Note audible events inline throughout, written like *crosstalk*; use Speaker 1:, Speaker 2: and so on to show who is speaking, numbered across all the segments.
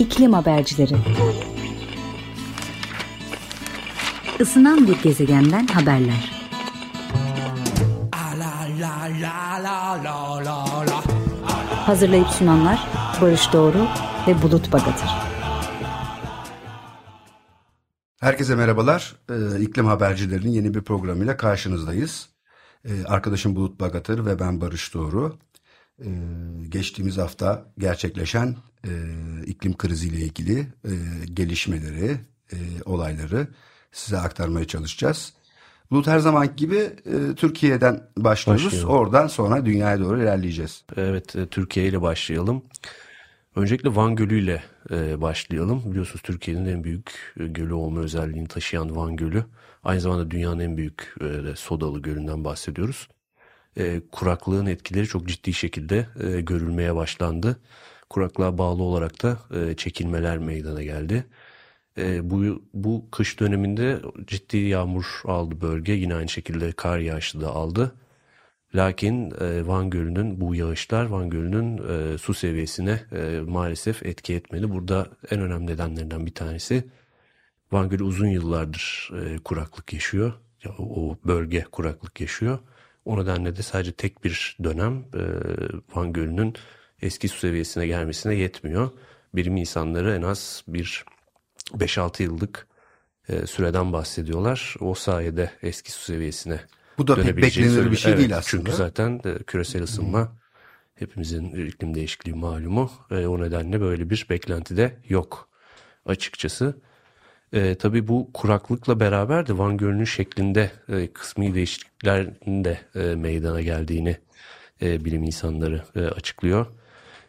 Speaker 1: İklim Habercileri Isınan bir gezegenden haberler. Hazırlayıp sunanlar Barış Doğru ve Bulut Bagatır.
Speaker 2: Herkese merhabalar. Ee, İklim Habercilerinin yeni bir programıyla karşınızdayız. Ee, arkadaşım Bulut Bagatır ve ben Barış Doğru. Ee, geçtiğimiz hafta gerçekleşen e, iklim kriziyle ilgili e, gelişmeleri, e, olayları size aktarmaya çalışacağız. Bulut her zaman gibi e, Türkiye'den başlıyoruz.
Speaker 3: Başlayalım.
Speaker 2: Oradan sonra dünyaya doğru ilerleyeceğiz.
Speaker 3: Evet, e, Türkiye ile başlayalım. Öncelikle Van Gölü ile e, başlayalım. Biliyorsunuz Türkiye'nin en büyük e, gölü olma özelliğini taşıyan Van Gölü. Aynı zamanda dünyanın en büyük e, sodalı gölünden bahsediyoruz. E, kuraklığın etkileri çok ciddi şekilde e, görülmeye başlandı. Kuraklığa bağlı olarak da e, çekilmeler meydana geldi. E, bu, bu kış döneminde ciddi yağmur aldı bölge. Yine aynı şekilde kar yağışı da aldı. Lakin e, Van Gölü'nün bu yağışlar Van Gölü'nün e, su seviyesine e, maalesef etki etmedi. Burada en önemli nedenlerinden bir tanesi Van Gölü uzun yıllardır e, kuraklık yaşıyor. Ya, o bölge kuraklık yaşıyor. O nedenle de sadece tek bir dönem e, Van Gölü'nün eski su seviyesine gelmesine yetmiyor. Bilim insanları en az bir 5-6 yıllık e, süreden bahsediyorlar. O sayede eski su seviyesine
Speaker 2: Bu da pek beklenir bir şey
Speaker 3: Evet,
Speaker 2: değil aslında.
Speaker 3: Çünkü zaten e, küresel ısınma hepimizin iklim değişikliği malumu. E, o nedenle böyle bir beklenti de yok açıkçası. E, tabii bu kuraklıkla beraber de Van Gölü'nün şeklinde e, kısmi değişikliklerin de e, meydana geldiğini e, bilim insanları e, açıklıyor.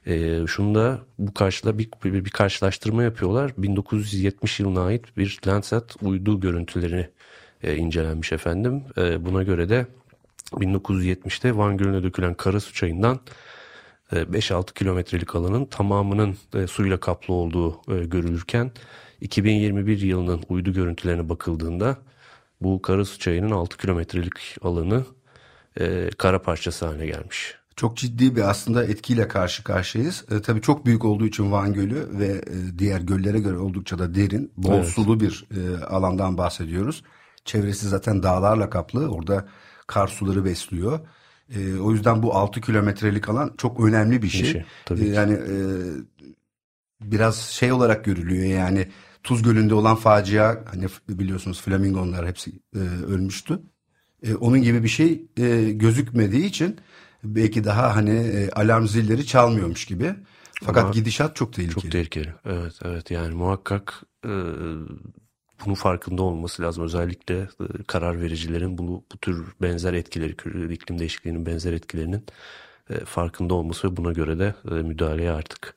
Speaker 3: E, şunu da bu karşıla bir, bir, bir karşılaştırma yapıyorlar. 1970 yılına ait bir Landsat uydu görüntüleri e, incelenmiş efendim. E, buna göre de 1970'te Van Gölü'ne dökülen Karasu çayından e, 5-6 kilometrelik alanın tamamının e, suyla kaplı olduğu e, görülürken 2021 yılının uydu görüntülerine bakıldığında bu Karasu çayının 6 kilometrelik alanı e, kara parçası haline gelmiş.
Speaker 2: Çok ciddi bir aslında etkiyle karşı karşıyayız. E, tabii çok büyük olduğu için Van Gölü ve e, diğer göllere göre oldukça da derin, bol
Speaker 3: Evet.
Speaker 2: sulu bir e, alandan bahsediyoruz. Çevresi zaten dağlarla kaplı. Orada kar suları besliyor. E, o yüzden bu 6 kilometrelik alan çok önemli bir şey.
Speaker 3: şey, tabii
Speaker 2: E, yani e, biraz şey olarak görülüyor yani Tuz Gölü'nde olan facia hani biliyorsunuz flamingonlar hepsi e, ölmüştü. E, onun gibi bir şey e, gözükmediği için belki daha hani e, alarm zilleri çalmıyormuş gibi. Fakat
Speaker 3: Ama
Speaker 2: gidişat çok tehlikeli.
Speaker 3: Çok tehlikeli. Evet, evet. Yani muhakkak e, bunun farkında olması lazım. Özellikle e, karar vericilerin bunu bu tür benzer etkileri, iklim değişikliğinin benzer etkilerinin e, farkında olması ve buna göre de e, müdahaleye artık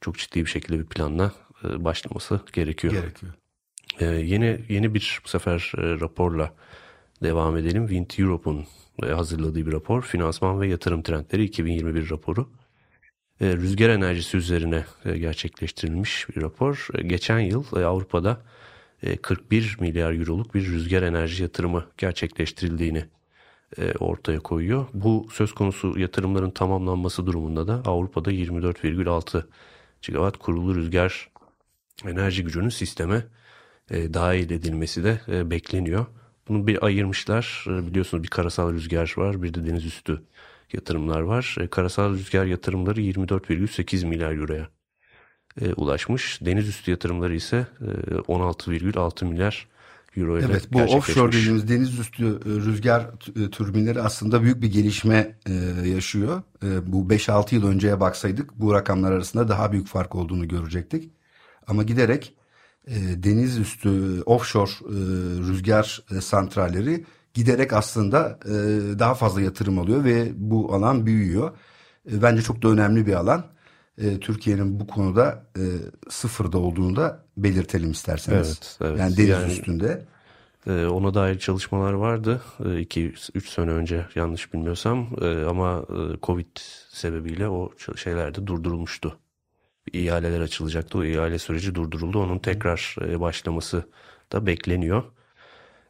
Speaker 3: çok ciddi bir şekilde bir planla başlaması gerekiyor.
Speaker 2: Gerekiyor.
Speaker 3: Ee, yeni yeni bir bu sefer e, raporla devam edelim. Wind Europe'un e, hazırladığı bir rapor. Finansman ve Yatırım Trendleri 2021 raporu. E, rüzgar enerjisi üzerine e, gerçekleştirilmiş bir rapor. E, geçen yıl e, Avrupa'da e, 41 milyar euroluk bir rüzgar enerji yatırımı gerçekleştirildiğini e, ortaya koyuyor. Bu söz konusu yatırımların tamamlanması durumunda da Avrupa'da 24,6 gigawatt kurulu rüzgar enerji gücünün sisteme e, dahil edilmesi de e, bekleniyor. Bunu bir ayırmışlar. E, biliyorsunuz bir karasal rüzgar var, bir de deniz üstü yatırımlar var. E, karasal rüzgar yatırımları 24,8 milyar euroya e, ulaşmış. Deniz üstü yatırımları ise e, 16,6 milyar euro ile
Speaker 2: Evet bu offshore dediğimiz deniz üstü rüzgar türbinleri aslında büyük bir gelişme e, yaşıyor. E, bu 5-6 yıl önceye baksaydık bu rakamlar arasında daha büyük fark olduğunu görecektik. Ama giderek e, deniz üstü offshore e, rüzgar e, santralleri giderek aslında e, daha fazla yatırım alıyor ve bu alan büyüyor. E, bence çok da önemli bir alan. E, Türkiye'nin bu konuda e, sıfırda olduğunu da belirtelim isterseniz.
Speaker 3: Evet, evet.
Speaker 2: Yani deniz
Speaker 3: Yani-
Speaker 2: üstünde.
Speaker 3: Ee, ona dair çalışmalar vardı 2-3 sene önce yanlış bilmiyorsam Ee, ama e, Covid sebebiyle o şeyler de durdurulmuştu. İhaleler açılacaktı o ihale süreci durduruldu onun tekrar e, başlaması da bekleniyor.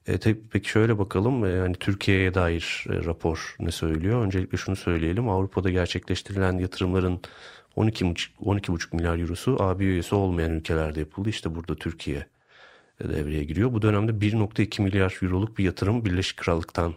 Speaker 3: E, tabii peki şöyle bakalım e, yani Türkiye'ye dair e, rapor ne söylüyor? Öncelikle şunu söyleyelim Avrupa'da gerçekleştirilen yatırımların 12,5 12,5 milyar eurosu AB üyesi olmayan ülkelerde yapıldı. İşte burada Türkiye devreye giriyor. Bu dönemde 1,2 milyar euroluk bir yatırım Birleşik Krallık'tan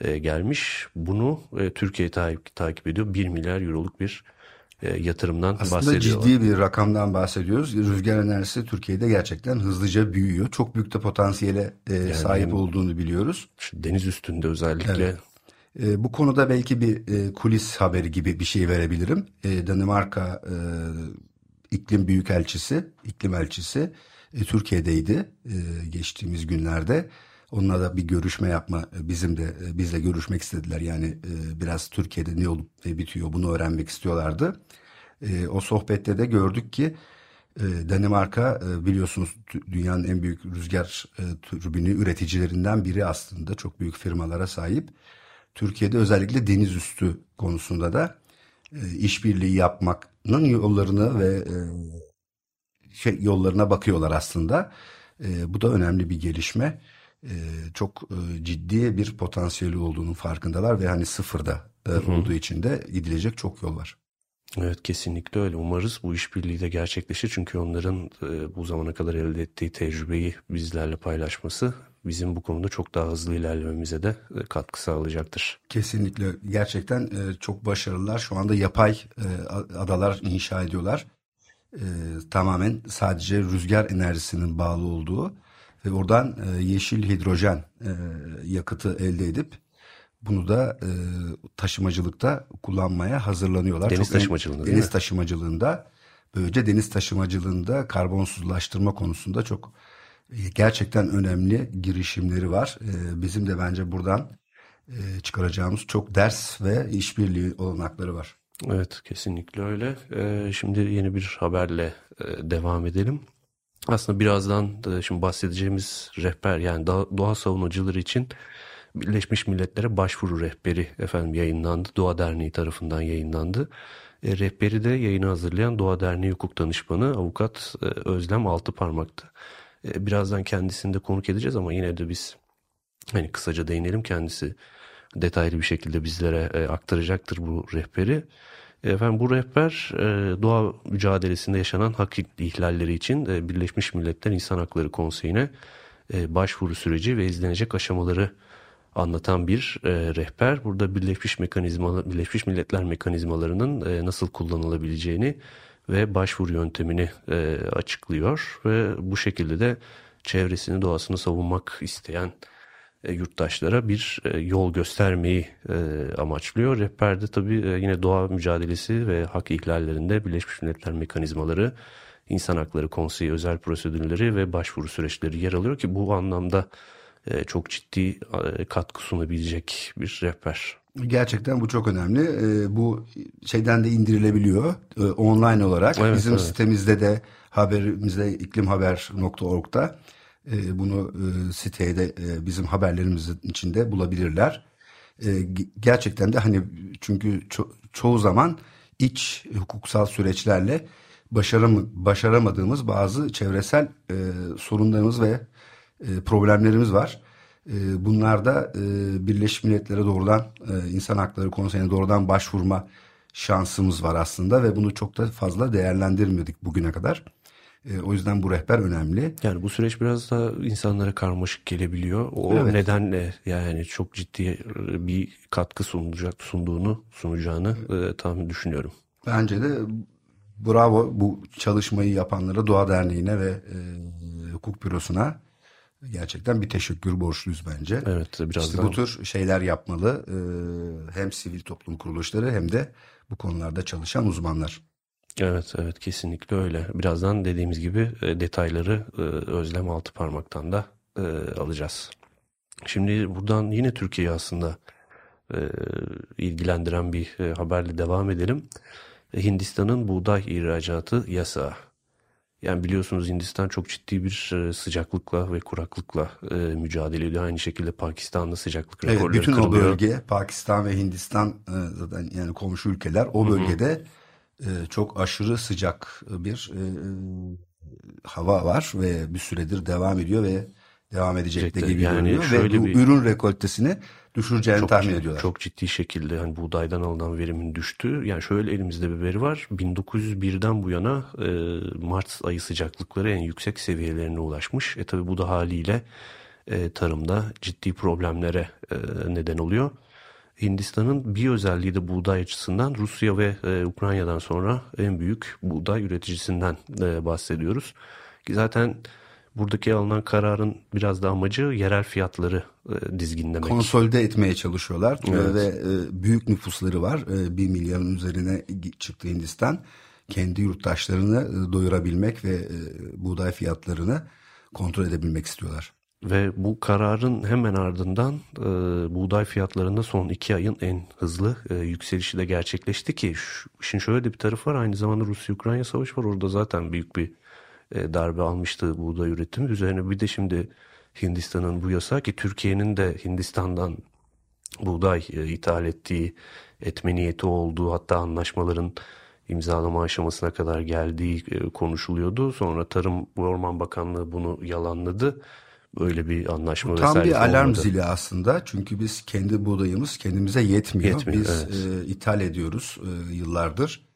Speaker 3: e, gelmiş. Bunu e, Türkiye takip, takip ediyor. 1 milyar euroluk bir e, yatırımdan
Speaker 2: Aslında
Speaker 3: bahsediyorlar.
Speaker 2: ciddi bir rakamdan bahsediyoruz. Rüzgar enerjisi Türkiye'de gerçekten hızlıca büyüyor. Çok büyük de potansiyele e, sahip
Speaker 3: hem-
Speaker 2: olduğunu biliyoruz.
Speaker 3: Deniz üstünde özellikle
Speaker 2: Evet. E, bu konuda belki bir e, kulis haberi gibi bir şey verebilirim. E, Danimarka e, iklim büyükelçisi, iklim elçisi e, Türkiye'deydi e, geçtiğimiz günlerde. Onunla da bir görüşme yapma, e, bizim de e, bizle görüşmek istediler. Yani e, biraz Türkiye'de ne olup ne bitiyor bunu öğrenmek istiyorlardı. O sohbette de gördük ki Danimarka biliyorsunuz dünyanın en büyük rüzgar türbini üreticilerinden biri aslında. Çok büyük firmalara sahip. Türkiye'de özellikle deniz üstü konusunda da işbirliği yapmanın yollarını ve şey yollarına bakıyorlar aslında. Bu da önemli bir gelişme. E, çok e, ciddi bir potansiyeli olduğunun farkındalar ve hani sıfırda e, olduğu için de gidilecek çok yol var.
Speaker 3: Evet kesinlikle öyle. Umarız bu işbirliği de gerçekleşir. Çünkü onların e, bu zamana kadar elde ettiği tecrübeyi bizlerle paylaşması bizim bu konuda çok daha hızlı ilerlememize de e, katkı sağlayacaktır.
Speaker 2: Kesinlikle gerçekten e, çok başarılılar. Şu anda yapay e, adalar inşa ediyorlar. E, tamamen sadece rüzgar enerjisinin bağlı olduğu ve oradan e, yeşil hidrojen e, yakıtı elde edip bunu da e, taşımacılıkta kullanmaya hazırlanıyorlar.
Speaker 3: Deniz
Speaker 2: Çok
Speaker 3: taşımacılığında
Speaker 2: deniz taşımacılığında böylece deniz taşımacılığında karbonsuzlaştırma konusunda çok e, gerçekten önemli girişimleri var. E, bizim de bence buradan e, çıkaracağımız çok ders ve işbirliği olanakları var.
Speaker 3: Evet kesinlikle öyle. E, şimdi yeni bir haberle e, devam edelim. Aslında birazdan da şimdi bahsedeceğimiz rehber yani doğa, savunucuları için Birleşmiş Milletler'e başvuru rehberi efendim yayınlandı. Doğa Derneği tarafından yayınlandı. E, rehberi de yayını hazırlayan Doğa Derneği Hukuk Danışmanı Avukat e, Özlem Altıparmak'tı. E, birazdan kendisini de konuk edeceğiz ama yine de biz hani kısaca değinelim kendisi detaylı bir şekilde bizlere e, aktaracaktır bu rehberi. Efendim bu rehber e, doğa mücadelesinde yaşanan hak ihlalleri için e, Birleşmiş Milletler İnsan Hakları Konseyi'ne e, başvuru süreci ve izlenecek aşamaları anlatan bir rehber. Burada Birleşmiş mekanizma Birleşmiş Milletler mekanizmalarının nasıl kullanılabileceğini ve başvuru yöntemini açıklıyor ve bu şekilde de çevresini doğasını savunmak isteyen yurttaşlara bir e, yol göstermeyi e, amaçlıyor. Rehberde tabii e, yine doğa mücadelesi ve hak ihlallerinde Birleşmiş Milletler mekanizmaları, İnsan Hakları Konseyi özel prosedürleri ve başvuru süreçleri yer alıyor ki bu anlamda e, çok ciddi e, katkı sunabilecek bir rehber.
Speaker 2: Gerçekten bu çok önemli. E, bu şeyden de indirilebiliyor e, online olarak.
Speaker 3: Evet,
Speaker 2: Bizim
Speaker 3: evet.
Speaker 2: sitemizde de haberimizde iklimhaber.org'da e, bunu e, siteye de e, bizim haberlerimizin içinde bulabilirler. E, ge- gerçekten de hani çünkü ço- çoğu zaman iç hukuksal süreçlerle başaram başaramadığımız bazı çevresel e, sorunlarımız ve e, problemlerimiz var. E, bunlar da e, Birleşmiş Milletler'e doğrudan e, İnsan Hakları Konseyi'ne doğrudan başvurma şansımız var aslında ve bunu çok da fazla değerlendirmedik bugüne kadar. E, o yüzden bu rehber önemli.
Speaker 3: Yani bu süreç biraz da insanlara karmaşık gelebiliyor. O
Speaker 2: Evet.
Speaker 3: nedenle yani çok ciddi bir katkı sunacak sunduğunu sunacağını e, tahmin düşünüyorum.
Speaker 2: Bence de bravo bu çalışmayı yapanlara, Doğa Derneği'ne ve e, Hukuk Bürosu'na gerçekten bir teşekkür borçluyuz bence.
Speaker 3: Evet
Speaker 2: İşte
Speaker 3: birazdan
Speaker 2: bu tür şeyler yapmalı e, hem sivil toplum kuruluşları hem de bu konularda çalışan uzmanlar.
Speaker 3: Evet evet kesinlikle öyle. Birazdan dediğimiz gibi e, detayları e, Özlem Altıparmak'tan da e, alacağız. Şimdi buradan yine Türkiye'yi aslında ilgilendiren bir haberle devam edelim. Hindistan'ın buğday ihracatı yasağı. Yani biliyorsunuz Hindistan çok ciddi bir sıcaklıkla ve kuraklıkla e, mücadele ediyor. Aynı şekilde Pakistan'da sıcaklık
Speaker 2: Evet,
Speaker 3: rekorları
Speaker 2: bütün o
Speaker 3: kırılıyor.
Speaker 2: bölge Pakistan ve Hindistan e, zaten yani komşu ülkeler o bölgede e, çok aşırı sıcak bir e, hava var ve bir süredir devam ediyor ve devam edecek de gibi yani görünüyor ve bu bir, ürün rekoltesini düşüreceğini çok, tahmin ediyorlar.
Speaker 3: Çok ciddi şekilde hani buğdaydan alınan verimin düştü. Yani şöyle elimizde bir veri var. 1901'den bu yana e, Mart ayı sıcaklıkları en yüksek seviyelerine ulaşmış. E tabi bu da haliyle e, tarımda ciddi problemlere e, neden oluyor. Hindistan'ın bir özelliği de buğday açısından Rusya ve e, Ukrayna'dan sonra en büyük buğday üreticisinden e, bahsediyoruz. Ki zaten buradaki alınan kararın biraz da amacı yerel fiyatları e, dizginlemek.
Speaker 2: Konsolide etmeye çalışıyorlar evet. ve e, büyük nüfusları var. E, 1 milyarın üzerine çıktı Hindistan. Kendi yurttaşlarını e, doyurabilmek ve e, buğday fiyatlarını kontrol edebilmek istiyorlar.
Speaker 3: Ve bu kararın hemen ardından e, buğday fiyatlarında son iki ayın en hızlı e, yükselişi de gerçekleşti ki şu, işin şöyle de bir tarafı var. Aynı zamanda Rusya-Ukrayna savaşı var. Orada zaten büyük bir e, darbe almıştı buğday üretimi. Üzerine bir de şimdi Hindistan'ın bu yasağı ki Türkiye'nin de Hindistan'dan buğday e, ithal ettiği, etme niyeti olduğu hatta anlaşmaların imzalama aşamasına kadar geldiği e, konuşuluyordu. Sonra Tarım ve Orman Bakanlığı bunu yalanladı Öyle bir anlaşma
Speaker 2: Bu tam bir alarm olmadı. zili aslında. Çünkü biz kendi buğdayımız kendimize yetmiyor. yetmiyor biz evet. e, ithal ediyoruz e, yıllardır.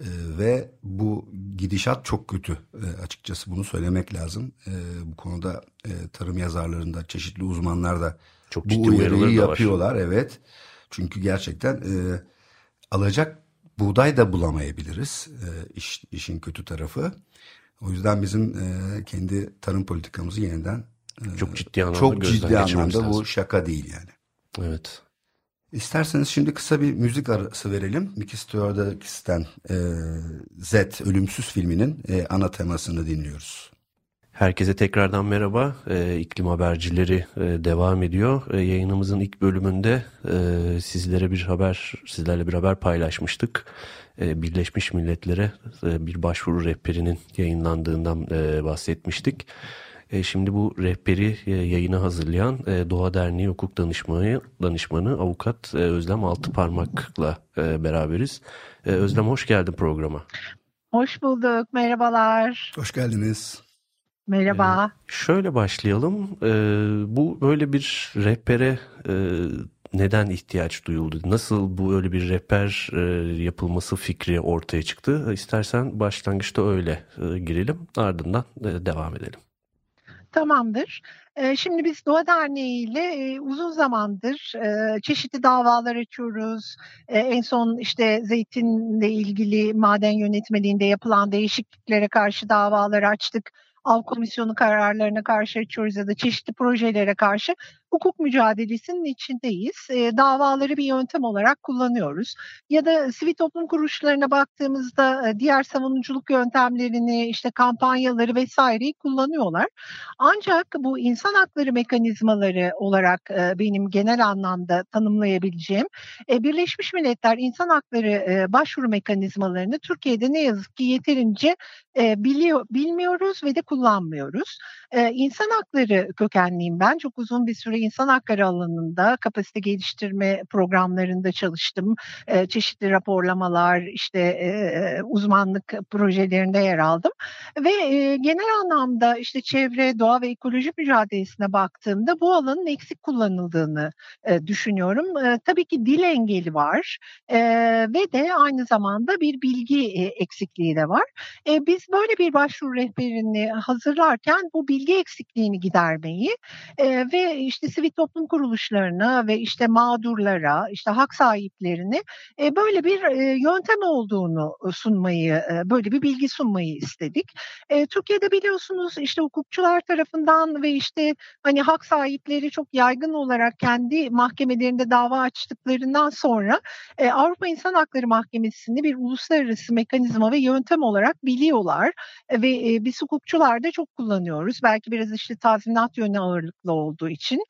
Speaker 2: E, ve bu gidişat çok kötü. E, açıkçası bunu söylemek lazım. E, bu konuda e, tarım yazarlarında çeşitli uzmanlar da çok bu uyarıyı yapıyorlar. Var. Evet. Çünkü gerçekten e, alacak buğday da bulamayabiliriz. E, iş, işin kötü tarafı. O yüzden bizim e, kendi tarım politikamızı yeniden
Speaker 3: çok ciddi anlamda
Speaker 2: Çok ciddi anlamda bu şaka değil yani.
Speaker 3: Evet.
Speaker 2: İsterseniz şimdi kısa bir müzik arası verelim. Mickey Steward'dan e, Z Ölümsüz filminin e, ana temasını dinliyoruz.
Speaker 3: Herkese tekrardan merhaba. E, iklim habercileri e, devam ediyor. E, yayınımızın ilk bölümünde e, sizlere bir haber, sizlerle bir haber paylaşmıştık. E, Birleşmiş Milletler'e e, bir başvuru rehberinin yayınlandığından e, bahsetmiştik. E, şimdi bu rehberi e, yayına hazırlayan e, Doğa Derneği Hukuk Danışmanı, danışmanı Avukat e, Özlem Altıparmak'la e, beraberiz. E, Özlem hoş geldin programa.
Speaker 4: Hoş bulduk, merhabalar.
Speaker 2: Hoş geldiniz.
Speaker 4: Merhaba.
Speaker 3: Ee, şöyle başlayalım. Ee, bu böyle bir rehbere e, neden ihtiyaç duyuldu? Nasıl bu öyle bir rehber e, yapılması fikri ortaya çıktı? İstersen başlangıçta öyle e, girelim, ardından e, devam edelim.
Speaker 4: Tamamdır. Şimdi biz Doğa Derneği ile uzun zamandır çeşitli davalar açıyoruz. En son işte zeytinle ilgili maden yönetmeliğinde yapılan değişikliklere karşı davalar açtık. Av komisyonu kararlarına karşı açıyoruz ya da çeşitli projelere karşı hukuk mücadelesinin içindeyiz. E, davaları bir yöntem olarak kullanıyoruz. Ya da sivil toplum kuruluşlarına baktığımızda e, diğer savunuculuk yöntemlerini, işte kampanyaları vesaireyi kullanıyorlar. Ancak bu insan hakları mekanizmaları olarak e, benim genel anlamda tanımlayabileceğim e, Birleşmiş Milletler insan hakları e, başvuru mekanizmalarını Türkiye'de ne yazık ki yeterince e, biliyor bilmiyoruz ve de kullanmıyoruz. E, insan hakları kökenliyim ben. Çok uzun bir süre insan hakları alanında kapasite geliştirme programlarında çalıştım. E, çeşitli raporlamalar, işte e, uzmanlık projelerinde yer aldım. Ve e, genel anlamda işte çevre, doğa ve ekoloji mücadelesine baktığımda bu alanın eksik kullanıldığını e, düşünüyorum. E, tabii ki dil engeli var e, ve de aynı zamanda bir bilgi e, eksikliği de var. E, biz böyle bir başvuru rehberini hazırlarken bu bilgi eksikliğini gidermeyi e, ve işte sivil toplum kuruluşlarına ve işte mağdurlara, işte hak sahiplerine e, böyle bir e, yöntem olduğunu sunmayı, e, böyle bir bilgi sunmayı istedik. E, Türkiye'de biliyorsunuz işte hukukçular tarafından ve işte hani hak sahipleri çok yaygın olarak kendi mahkemelerinde dava açtıklarından sonra e, Avrupa İnsan Hakları Mahkemesi'ni bir uluslararası mekanizma ve yöntem olarak biliyorlar ve e, biz hukukçular da çok kullanıyoruz. Belki biraz işte tazminat yönü ağırlıklı olduğu için.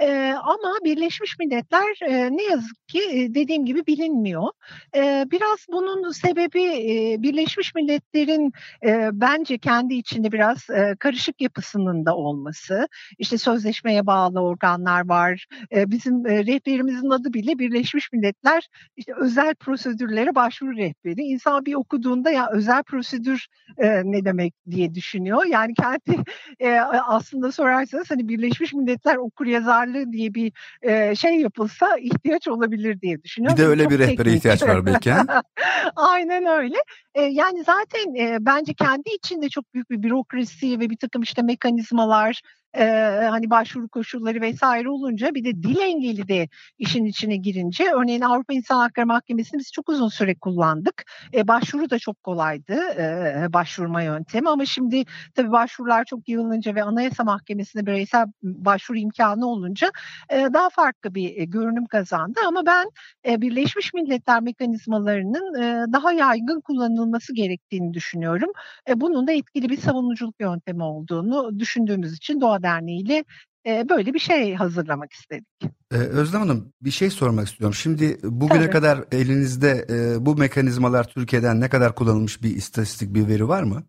Speaker 4: E, ama Birleşmiş Milletler e, ne yazık ki dediğim gibi bilinmiyor. E, biraz bunun sebebi e, Birleşmiş Milletler'in e, bence kendi içinde biraz e, karışık yapısının da olması. İşte sözleşmeye bağlı organlar var. E, bizim e, rehberimizin adı bile Birleşmiş Milletler işte özel prosedürlere başvuru rehberi. İnsan bir okuduğunda ya özel prosedür e, ne demek diye düşünüyor. Yani kendi e, aslında sorarsanız hani Birleşmiş Milletler okur yazarlığı diye bir e, şey yapılsa ihtiyaç olabilir diye düşünüyorum.
Speaker 2: Bir de öyle
Speaker 4: Çok
Speaker 2: bir rehbere
Speaker 4: teknik.
Speaker 2: ihtiyaç var belki. *laughs*
Speaker 4: Aynen öyle. Yani zaten e, bence kendi içinde çok büyük bir bürokrasi ve bir takım işte mekanizmalar e, hani başvuru koşulları vesaire olunca bir de dil engeli de işin içine girince örneğin Avrupa İnsan Hakları Mahkemesi'ni biz çok uzun süre kullandık. E, başvuru da çok kolaydı e, başvurma yöntemi ama şimdi tabii başvurular çok yığılınca ve Anayasa Mahkemesi'ne bireysel başvuru imkanı olunca e, daha farklı bir e, görünüm kazandı ama ben e, Birleşmiş Milletler mekanizmalarının e, daha yaygın kullanılması gerektiğini düşünüyorum. E, bunun da etkili bir savunuculuk yöntemi olduğunu düşündüğümüz için Doğa Derneği ile e, böyle bir şey hazırlamak istedik.
Speaker 2: Ee, Özlem Hanım bir şey sormak istiyorum. Şimdi bugüne
Speaker 4: Tabii.
Speaker 2: kadar elinizde e, bu mekanizmalar Türkiye'den ne kadar kullanılmış bir istatistik bir veri var mı?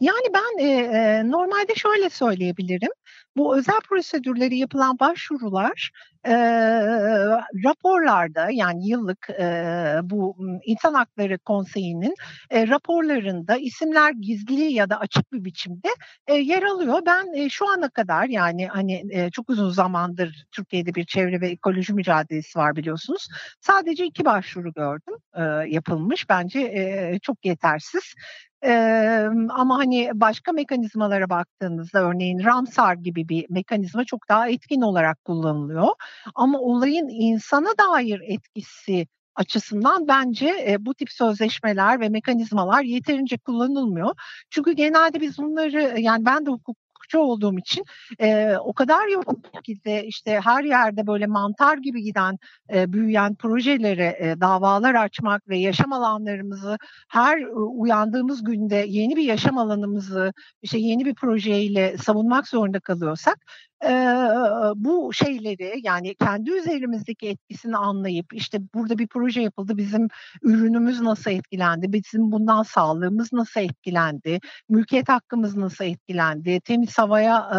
Speaker 4: Yani ben e, normalde şöyle söyleyebilirim. Bu özel prosedürleri yapılan başvurular e, raporlarda yani yıllık e, bu İnsan Hakları Konseyi'nin e, raporlarında isimler gizli ya da açık bir biçimde e, yer alıyor. Ben e, şu ana kadar yani hani e, çok uzun zamandır Türkiye'de bir çevre ve ekoloji mücadelesi var biliyorsunuz. Sadece iki başvuru gördüm e, yapılmış. Bence e, çok yetersiz. Ee, ama hani başka mekanizmalara baktığınızda örneğin Ramsar gibi bir mekanizma çok daha etkin olarak kullanılıyor. Ama olayın insana dair etkisi açısından bence e, bu tip sözleşmeler ve mekanizmalar yeterince kullanılmıyor. Çünkü genelde biz bunları yani ben de hukukçu olduğum için e, o kadar yoğun şekilde işte her yerde böyle mantar gibi giden e, büyüyen projelere e, davalar açmak ve yaşam alanlarımızı her e, uyandığımız günde yeni bir yaşam alanımızı işte yeni bir projeyle savunmak zorunda kalıyorsak bu şeyleri yani kendi üzerimizdeki etkisini anlayıp işte burada bir proje yapıldı bizim ürünümüz nasıl etkilendi bizim bundan sağlığımız nasıl etkilendi mülkiyet hakkımız nasıl etkilendi temiz havaya e,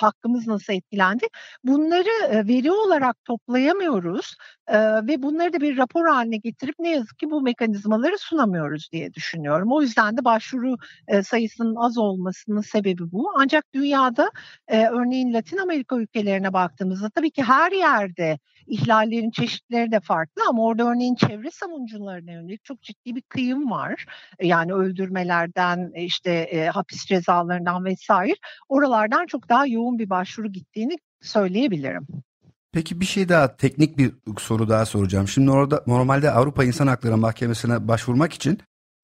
Speaker 4: hakkımız nasıl etkilendi bunları veri olarak toplayamıyoruz e, ve bunları da bir rapor haline getirip ne yazık ki bu mekanizmaları sunamıyoruz diye düşünüyorum. O yüzden de başvuru sayısının az olmasının sebebi bu. Ancak dünyada e, örneğin Latin Amerika ülkelerine baktığımızda tabii ki her yerde ihlallerin çeşitleri de farklı ama orada örneğin çevre savunucularına yönelik çok ciddi bir kıyım var. E, Yani öldürmelerden e, işte e, hapis cezalarından vesaire oralardan çok daha yoğun bir başvuru gittiğini söyleyebilirim.
Speaker 2: Peki bir şey daha teknik bir soru daha soracağım. Şimdi orada normalde Avrupa İnsan Hakları Mahkemesi'ne başvurmak için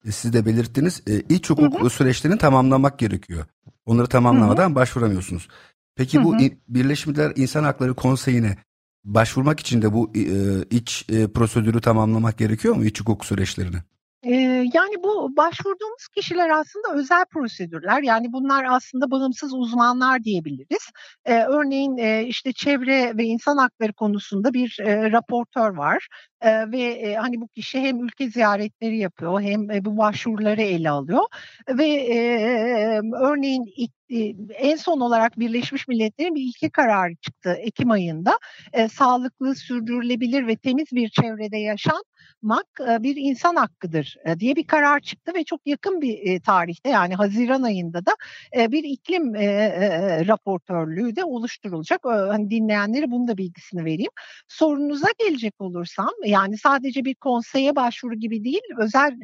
Speaker 2: e, siz de belirttiniz iç hukuk süreçlerini tamamlamak gerekiyor. Onları tamamlamadan başvuramıyorsunuz. Peki bu
Speaker 4: Hı hı.
Speaker 2: Birleşmiş Milletler İnsan Hakları Konseyi'ne başvurmak için de bu e, iç e, prosedürü tamamlamak gerekiyor mu iç hukuk süreçlerini?
Speaker 4: Yani bu başvurduğumuz kişiler aslında özel prosedürler. Yani bunlar aslında bağımsız uzmanlar diyebiliriz. Örneğin işte çevre ve insan hakları konusunda bir e, raportör var. Ve hani bu kişi hem ülke ziyaretleri yapıyor hem bu başvuruları ele alıyor. Ve örneğin en son olarak Birleşmiş Milletler'in bir ilke kararı çıktı Ekim ayında. Sağlıklı, sürdürülebilir ve temiz bir çevrede yaşam yapmak e, bir insan hakkıdır e, diye bir karar çıktı ve çok yakın bir e, tarihte yani Haziran ayında da bir iklim raportörlüğü de oluşturulacak. Hani dinleyenlere bunu da bilgisini vereyim. Sorunuza gelecek olursam yani sadece bir konseye başvuru gibi değil özel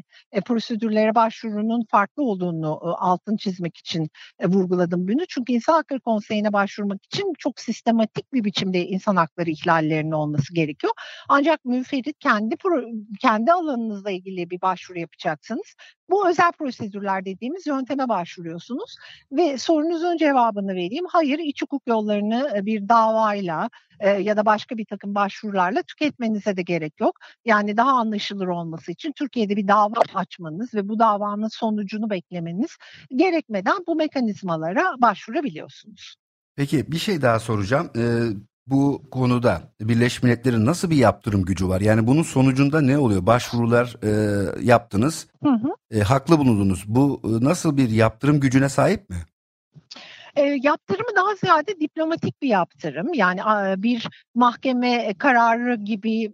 Speaker 4: prosedürlere başvurunun farklı olduğunu altın çizmek için vurguladım bunu. Çünkü İnsan Hakları Konseyi'ne başvurmak için çok sistematik bir biçimde insan hakları ihlallerinin olması gerekiyor. Ancak müferit kendi pro- kendi alanınızla ilgili bir başvuru yapacaksınız. Bu özel prosedürler dediğimiz yönteme başvuruyorsunuz ve sorunuzun cevabını vereyim. Hayır, iç hukuk yollarını e, bir davayla e, ya da başka bir takım başvurularla tüketmenize de gerek yok. Yani daha anlaşılır olması için Türkiye'de bir dava açmanız ve bu davanın sonucunu beklemeniz gerekmeden bu mekanizmalara başvurabiliyorsunuz.
Speaker 2: Peki bir şey daha soracağım. Ee, bu konuda Birleşmiş Milletler'in nasıl bir yaptırım gücü var? Yani bunun sonucunda ne oluyor? Başvurular e, yaptınız, hı hı. E, haklı bulundunuz. Bu e, nasıl bir yaptırım gücüne sahip mi?
Speaker 4: E, yaptırımı daha ziyade diplomatik bir yaptırım. Yani bir mahkeme kararı gibi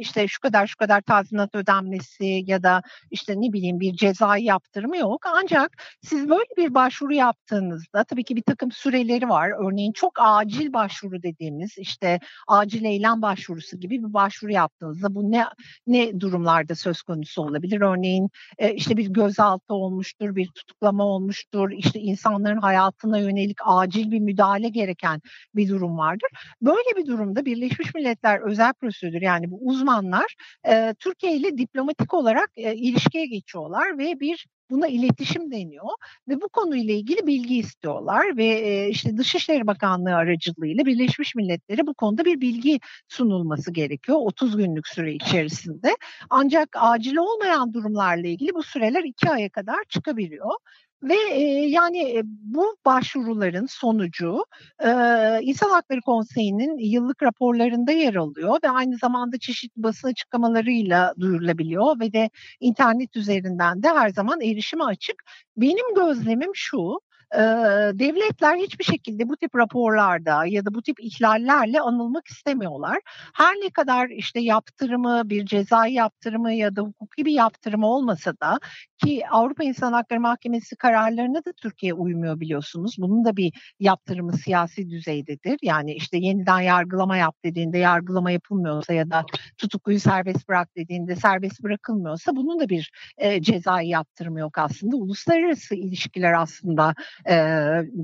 Speaker 4: işte şu kadar şu kadar tazminat ödenmesi ya da işte ne bileyim bir cezai yaptırımı yok. Ancak siz böyle bir başvuru yaptığınızda tabii ki bir takım süreleri var. Örneğin çok acil başvuru dediğimiz işte acil eylem başvurusu gibi bir başvuru yaptığınızda bu ne ne durumlarda söz konusu olabilir? Örneğin işte bir gözaltı olmuştur, bir tutuklama olmuştur, işte insanların hayatına yönelik acil bir müdahale gereken bir durum vardır. Böyle bir durumda Birleşmiş Milletler özel prosedür yani bu uzmanlar e, Türkiye ile diplomatik olarak e, ilişkiye geçiyorlar ve bir Buna iletişim deniyor ve bu konuyla ilgili bilgi istiyorlar ve e, işte Dışişleri Bakanlığı aracılığıyla Birleşmiş Milletler'e bu konuda bir bilgi sunulması gerekiyor 30 günlük süre içerisinde. Ancak acil olmayan durumlarla ilgili bu süreler 2 aya kadar çıkabiliyor. Ve e, yani bu başvuruların sonucu e, İnsan Hakları Konseyi'nin yıllık raporlarında yer alıyor ve aynı zamanda çeşitli basın açıklamalarıyla duyurulabiliyor ve de internet üzerinden de her zaman erişime açık. Benim gözlemim şu, devletler hiçbir şekilde bu tip raporlarda ya da bu tip ihlallerle anılmak istemiyorlar. Her ne kadar işte yaptırımı, bir cezai yaptırımı ya da hukuki bir yaptırımı olmasa da ki Avrupa İnsan Hakları Mahkemesi kararlarına da Türkiye uymuyor biliyorsunuz. Bunun da bir yaptırımı siyasi düzeydedir. Yani işte yeniden yargılama yap dediğinde yargılama yapılmıyorsa ya da tutukluyu serbest bırak dediğinde serbest bırakılmıyorsa bunun da bir e, cezai yaptırımı yok aslında. Uluslararası ilişkiler aslında e,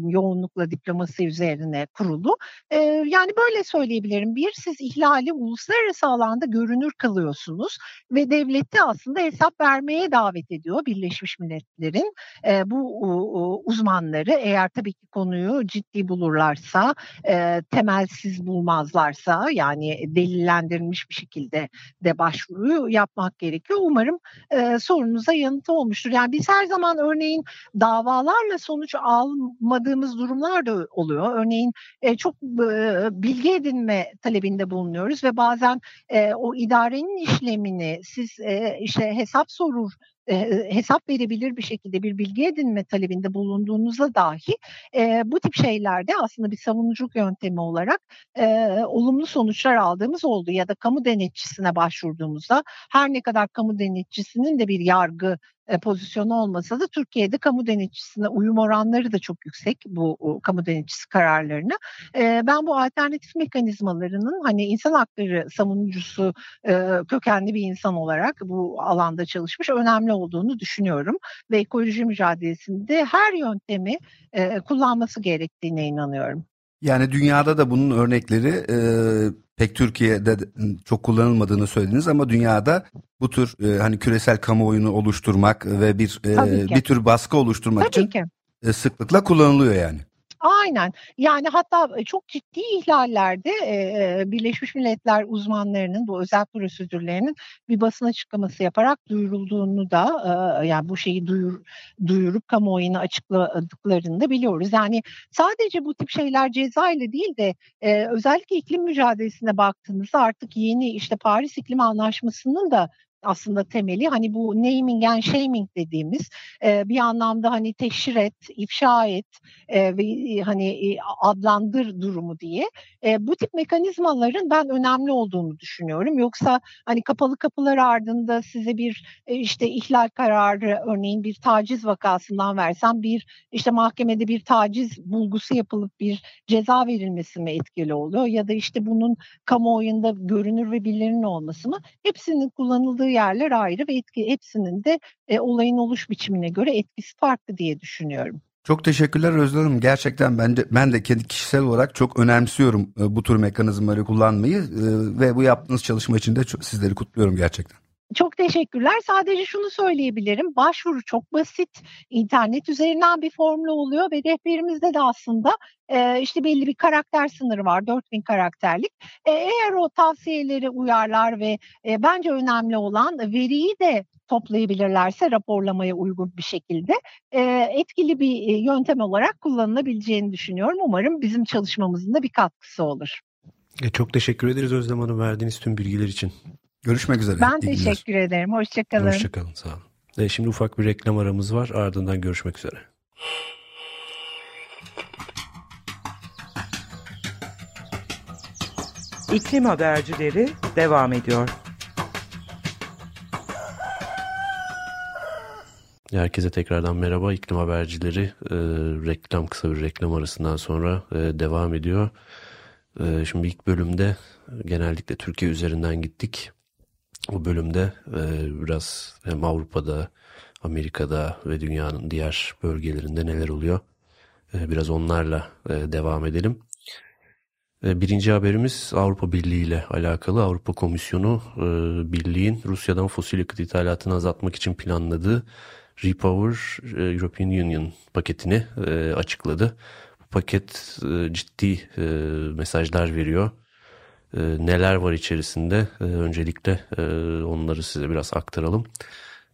Speaker 4: yoğunlukla diplomasi üzerine kurulu. E, yani böyle söyleyebilirim. Bir, siz ihlali uluslararası alanda görünür kılıyorsunuz ve devleti aslında hesap vermeye davet ediyor Birleşmiş Milletler'in e, bu o, uzmanları. Eğer tabii ki konuyu ciddi bulurlarsa, e, temelsiz bulmazlarsa yani delillendirilmiş bir şekilde de başvuruyu yapmak gerekiyor. Umarım e, sorunuza yanıt olmuştur. Yani biz her zaman örneğin davalarla sonuç almadığımız durumlar da oluyor. Örneğin e, çok e, bilgi edinme talebinde bulunuyoruz ve bazen e, o idarenin işlemini siz e, işte hesap sorur e, hesap verebilir bir şekilde bir bilgi edinme talebinde bulunduğunuzda dahi e, bu tip şeylerde aslında bir savunuculuk yöntemi olarak e, olumlu sonuçlar aldığımız oldu ya da kamu denetçisine başvurduğumuzda her ne kadar kamu denetçisinin de bir yargı e, pozisyonu olmasa da Türkiye'de kamu denetçisine uyum oranları da çok yüksek bu kamu denetçisi kararlarına. E, ben bu alternatif mekanizmalarının hani insan hakları savunucusu e, kökenli bir insan olarak bu alanda çalışmış önemli olduğunu düşünüyorum ve ekoloji mücadelesinde her yöntemi e, kullanması gerektiğine inanıyorum.
Speaker 2: Yani dünyada da bunun örnekleri e, pek Türkiye'de çok kullanılmadığını söylediniz ama dünyada bu tür e, hani küresel kamuoyunu oluşturmak ve bir e, bir tür baskı oluşturmak Tabii için ki. E, sıklıkla kullanılıyor yani.
Speaker 4: Aynen. Yani hatta çok ciddi ihlallerde e, Birleşmiş Milletler uzmanlarının bu özel prosedürlerinin bir basın açıklaması yaparak duyurulduğunu da e, yani bu şeyi duyur, duyurup kamuoyuna açıkladıklarını da biliyoruz. Yani sadece bu tip şeyler ceza ile değil de e, özellikle iklim mücadelesine baktığınızda artık yeni işte Paris İklim Anlaşması'nın da aslında temeli. Hani bu naming and shaming dediğimiz e, bir anlamda hani teşhir et, ifşa et e, ve e, hani e, adlandır durumu diye. E, bu tip mekanizmaların ben önemli olduğunu düşünüyorum. Yoksa hani kapalı kapılar ardında size bir e, işte ihlal kararı örneğin bir taciz vakasından versem bir işte mahkemede bir taciz bulgusu yapılıp bir ceza verilmesi mi etkili oluyor? Ya da işte bunun kamuoyunda görünür ve bilinir olması mı? Hepsinin kullanıldığı yerler ayrı ve etki hepsinin de e, olayın oluş biçimine göre etkisi farklı diye düşünüyorum.
Speaker 2: Çok teşekkürler Özlem Hanım. Gerçekten ben de, ben de kendi kişisel olarak çok önemsiyorum e, bu tür mekanizmaları kullanmayı e, ve bu yaptığınız çalışma için de çok, sizleri kutluyorum gerçekten.
Speaker 4: Çok teşekkürler. Sadece şunu söyleyebilirim. Başvuru çok basit. İnternet üzerinden bir formla oluyor ve rehberimizde de aslında e, işte belli bir karakter sınırı var. 4000 karakterlik. E, eğer o tavsiyeleri uyarlar ve e, bence önemli olan veriyi de toplayabilirlerse raporlamaya uygun bir şekilde e, etkili bir e, yöntem olarak kullanılabileceğini düşünüyorum. Umarım bizim çalışmamızın da bir katkısı olur.
Speaker 3: E, çok teşekkür ederiz Özlem Hanım verdiğiniz tüm bilgiler için.
Speaker 2: Görüşmek üzere.
Speaker 4: Ben İyi teşekkür günler. ederim. Hoşçakalın.
Speaker 3: Hoşçakalın. Sağ olun. E, şimdi ufak bir reklam aramız var. Ardından görüşmek üzere.
Speaker 5: İklim habercileri devam ediyor.
Speaker 3: Herkese tekrardan merhaba. İklim habercileri e, reklam kısa bir reklam arasından sonra e, devam ediyor. E, şimdi ilk bölümde genellikle Türkiye üzerinden gittik. Bu bölümde e, biraz hem Avrupa'da, Amerika'da ve dünyanın diğer bölgelerinde neler oluyor e, biraz onlarla e, devam edelim. E, birinci haberimiz Avrupa Birliği ile alakalı. Avrupa Komisyonu e, Birliği'nin Rusya'dan fosil yakıt ithalatını azaltmak için planladığı Repower e, European Union paketini e, açıkladı. Bu paket e, ciddi e, mesajlar veriyor. E, neler var içerisinde? E, öncelikle e, onları size biraz aktaralım.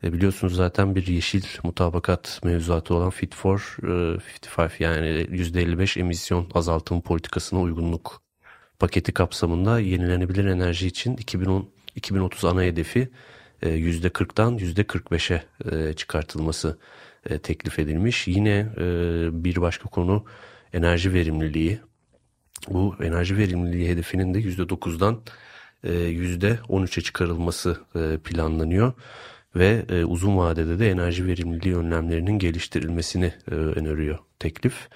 Speaker 3: E, biliyorsunuz zaten bir yeşil mutabakat mevzuatı olan Fit for e, 55 yani %55 emisyon azaltım politikasına uygunluk paketi kapsamında yenilenebilir enerji için 2010 2030 ana hedefi %40'dan e, %45'e e, çıkartılması e, teklif edilmiş. Yine bir başka konu enerji verimliliği. Bu enerji verimliliği hedefinin de %9'dan %13'e çıkarılması planlanıyor ve uzun vadede de enerji verimliliği önlemlerinin geliştirilmesini öneriyor teklif.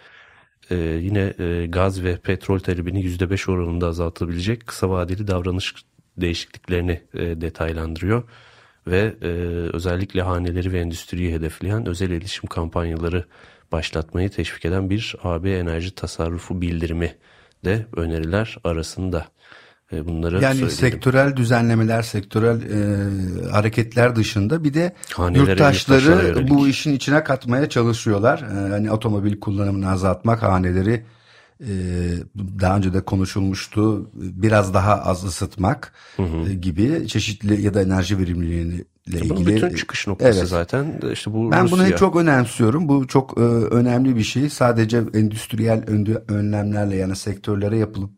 Speaker 3: yine gaz ve petrol talebini %5 oranında azaltabilecek kısa vadeli davranış değişikliklerini detaylandırıyor ve e, özellikle haneleri ve endüstriyi hedefleyen özel iletişim kampanyaları başlatmayı teşvik eden bir AB enerji tasarrufu bildirimi de öneriler arasında.
Speaker 2: E, bunları yani söyleyelim. sektörel düzenlemeler, sektörel e, hareketler dışında bir de Hanelere, yurttaşları bu işin içine katmaya çalışıyorlar. E, hani otomobil kullanımını azaltmak, haneleri e, daha önce de konuşulmuştu. Biraz daha az ısıtmak hı hı. E, gibi çeşitli ya da enerji verimliliğini ile ilgili. Bunun
Speaker 3: bütün çıkış noktası evet. zaten işte bu
Speaker 2: Ben Rusya. bunu çok önemsiyorum. Bu çok e, önemli bir şey. Sadece endüstriyel önlemlerle yani sektörlere yapılıp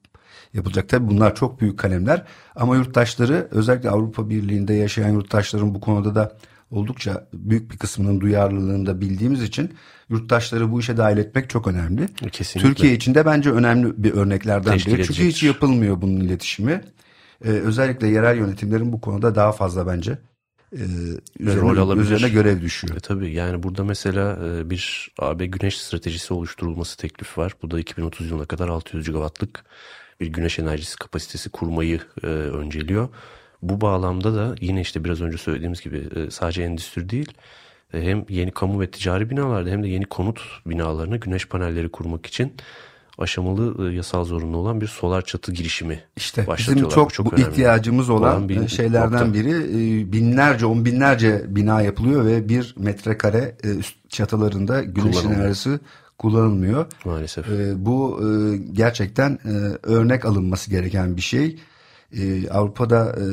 Speaker 2: yapılacak. Tabii bunlar çok büyük kalemler ama yurttaşları özellikle Avrupa Birliği'nde yaşayan yurttaşların bu konuda da oldukça büyük bir kısmının duyarlılığını da bildiğimiz için yurttaşları bu işe dahil etmek çok önemli. Kesinlikle. Türkiye için de bence önemli bir örneklerden Teşkil biri. Çünkü hiç yapılmıyor bunun iletişimi. Ee, özellikle yerel yönetimlerin bu konuda daha fazla bence e, üzerine, rol alabilir. üzerine görev düşüyor.
Speaker 3: E, tabii yani burada mesela e, bir AB güneş stratejisi oluşturulması teklifi var. Bu da 2030 yılına kadar 600 gigawattlık bir güneş enerjisi kapasitesi kurmayı e, önceliyor. Bu bağlamda da yine işte biraz önce söylediğimiz gibi e, sadece endüstri değil e, hem yeni kamu ve ticari binalarda hem de yeni konut binalarına güneş panelleri kurmak için aşamalı e, yasal zorunlu olan bir solar çatı girişimi
Speaker 2: İşte bizim çok, bu, çok bu ihtiyacımız olan, olan bir şeylerden nokta. biri binlerce on binlerce bina yapılıyor ve bir metrekare üst çatılarında güneş enerjisi kullanılmıyor.
Speaker 3: Maalesef.
Speaker 2: Bu gerçekten örnek alınması gereken bir şey e, Avrupa'da e,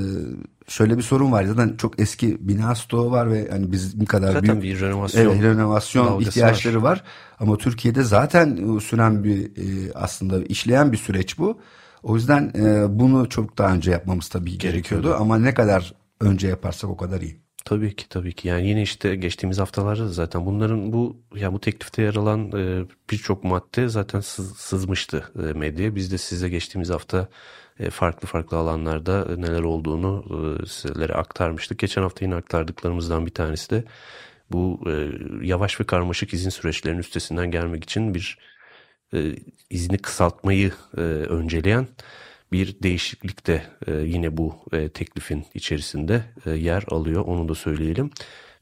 Speaker 2: şöyle bir sorun var. Zaten çok eski bina stoğu var ve hani bizim kadar
Speaker 3: zaten
Speaker 2: büyük
Speaker 3: bir renovasyon,
Speaker 2: evet, renovasyon ihtiyaçları var. var. Ama Türkiye'de zaten süren bir e, aslında işleyen bir süreç bu. O yüzden e, bunu çok daha önce yapmamız tabii gerekiyordu. gerekiyordu. Ama ne kadar önce yaparsak o kadar iyi.
Speaker 3: Tabii ki tabii ki. Yani yine işte geçtiğimiz haftalarda zaten bunların bu ya bu teklifte yer alan e, birçok madde zaten sız, sızmıştı e, medyaya. Biz de size geçtiğimiz hafta e, farklı farklı alanlarda neler olduğunu e, sizlere aktarmıştık. Geçen hafta yine aktardıklarımızdan bir tanesi de bu e, yavaş ve karmaşık izin süreçlerinin üstesinden gelmek için bir izni kısaltmayı önceleyen bir değişiklik de yine bu teklifin içerisinde yer alıyor. Onu da söyleyelim.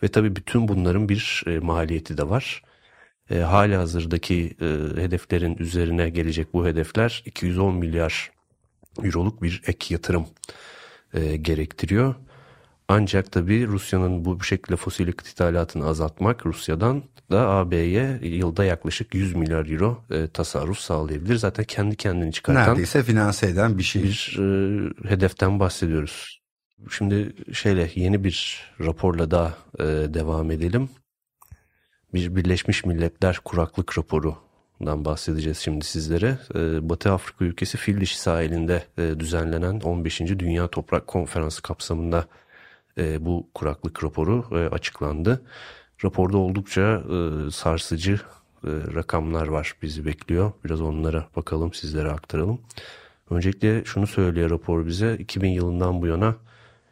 Speaker 3: Ve tabii bütün bunların bir maliyeti de var. E, hali hazırdaki hedeflerin üzerine gelecek bu hedefler 210 milyar euroluk bir ek yatırım e, gerektiriyor. Ancak tabii Rusya'nın bu, şekilde fosil yakıt ithalatını azaltmak Rusya'dan da AB'ye yılda yaklaşık 100 milyar euro e, tasarruf sağlayabilir. Zaten kendi kendini çıkartan
Speaker 2: Neredeyse finanse eden bir şey.
Speaker 3: bir e, hedeften bahsediyoruz. Şimdi şeyle yeni bir raporla daha e, devam edelim. Bir Birleşmiş Milletler kuraklık raporundan bahsedeceğiz şimdi sizlere. E, Batı Afrika ülkesi Fil sahilinde e, düzenlenen 15. Dünya Toprak Konferansı kapsamında e, bu kuraklık raporu e, açıklandı. Raporda oldukça sarsıcı rakamlar var bizi bekliyor. Biraz onlara bakalım sizlere aktaralım. Öncelikle şunu söylüyor rapor bize 2000 yılından bu yana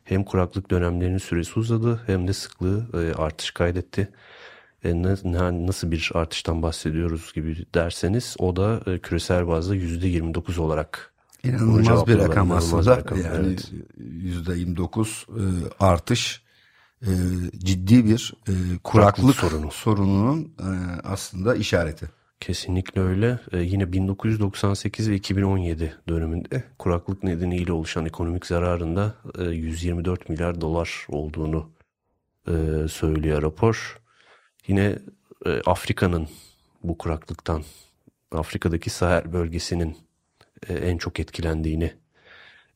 Speaker 3: hem kuraklık dönemlerinin süresi uzadı hem de sıklığı artış kaydetti. E, na- na- nasıl bir artıştan bahsediyoruz gibi derseniz o da e, küresel bazda %29 olarak
Speaker 2: İnanılmaz bir rakam aslında.
Speaker 3: rakam,
Speaker 2: yani
Speaker 3: evet.
Speaker 2: yüzde 29 e, artış e, ciddi bir e, kuraklık
Speaker 3: sorunu.
Speaker 2: sorununun e, aslında işareti.
Speaker 3: Kesinlikle öyle. Ee, yine 1998 ve 2017 döneminde kuraklık nedeniyle oluşan ekonomik zararında e, 124 milyar dolar olduğunu e, söylüyor rapor. Yine e, Afrika'nın bu kuraklıktan, Afrika'daki Sahel bölgesinin e, en çok etkilendiğini,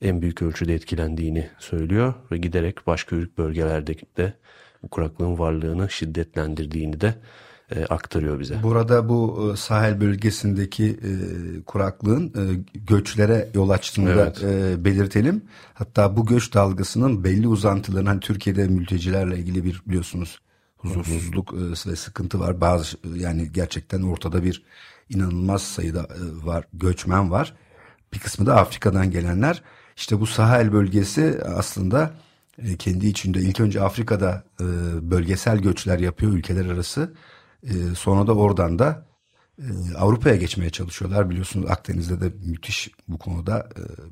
Speaker 3: en büyük ölçüde etkilendiğini söylüyor ve giderek başka bölgelerde de bu kuraklığın varlığını şiddetlendirdiğini de e, aktarıyor bize.
Speaker 2: Burada bu e, sahil bölgesindeki e, kuraklığın e, göçlere yol açtığını
Speaker 3: Evet.
Speaker 2: da e, belirtelim. Hatta bu göç dalgasının belli uzantılarının hani Türkiye'de mültecilerle ilgili bir biliyorsunuz huzursuzluk e, ve sıkıntı var. Bazı e, yani gerçekten ortada bir inanılmaz sayıda e, var göçmen var. Bir kısmı da Afrika'dan gelenler. İşte bu Sahel bölgesi aslında kendi içinde ilk önce Afrika'da bölgesel göçler yapıyor ülkeler arası. Sonra da oradan da Avrupa'ya geçmeye çalışıyorlar. Biliyorsunuz Akdeniz'de de müthiş bu konuda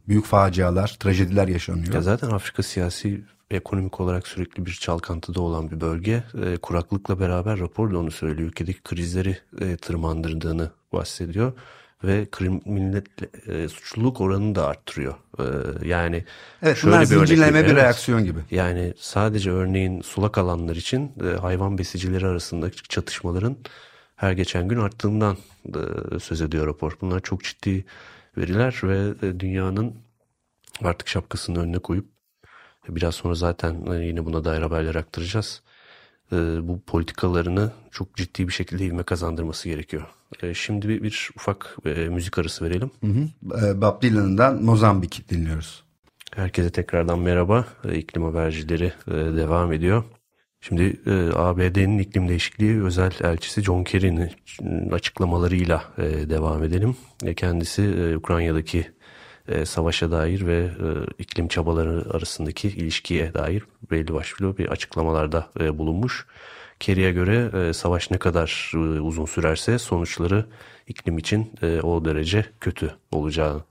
Speaker 2: büyük facialar, trajediler yaşanıyor.
Speaker 3: Ya zaten Afrika siyasi ekonomik olarak sürekli bir çalkantıda olan bir bölge. E, kuraklıkla beraber rapor da onu söylüyor. Ülkedeki krizleri e, tırmandırdığını bahsediyor. Ve kriminal e, suçluluk oranını da arttırıyor. E, yani
Speaker 2: Evet,
Speaker 3: şöyle bir
Speaker 2: zincirleme bir
Speaker 3: Evet.
Speaker 2: reaksiyon gibi.
Speaker 3: Yani sadece örneğin sulak alanlar için e, hayvan besicileri arasındaki çatışmaların her geçen gün arttığından e, söz ediyor rapor. Bunlar çok ciddi veriler ve e, dünyanın artık şapkasını önüne koyup biraz sonra zaten e, yine buna dair haberler aktaracağız. E, Bu politikalarını çok ciddi bir şekilde ivme kazandırması gerekiyor. E, Şimdi bir, bir ufak müzik arası verelim.
Speaker 2: Hı hı. Bob Dylan'dan Mozambik dinliyoruz.
Speaker 3: Herkese tekrardan merhaba. İklim habercileri devam ediyor. Şimdi ABD'nin iklim değişikliği özel elçisi John Kerry'nin açıklamalarıyla devam edelim. Kendisi Ukrayna'daki e, savaşa dair ve e, iklim çabaları arasındaki ilişkiye dair belli başlı bir açıklamalarda e, bulunmuş. Kerry'e göre e, savaş ne kadar e, uzun sürerse sonuçları iklim için e, o derece kötü olacağını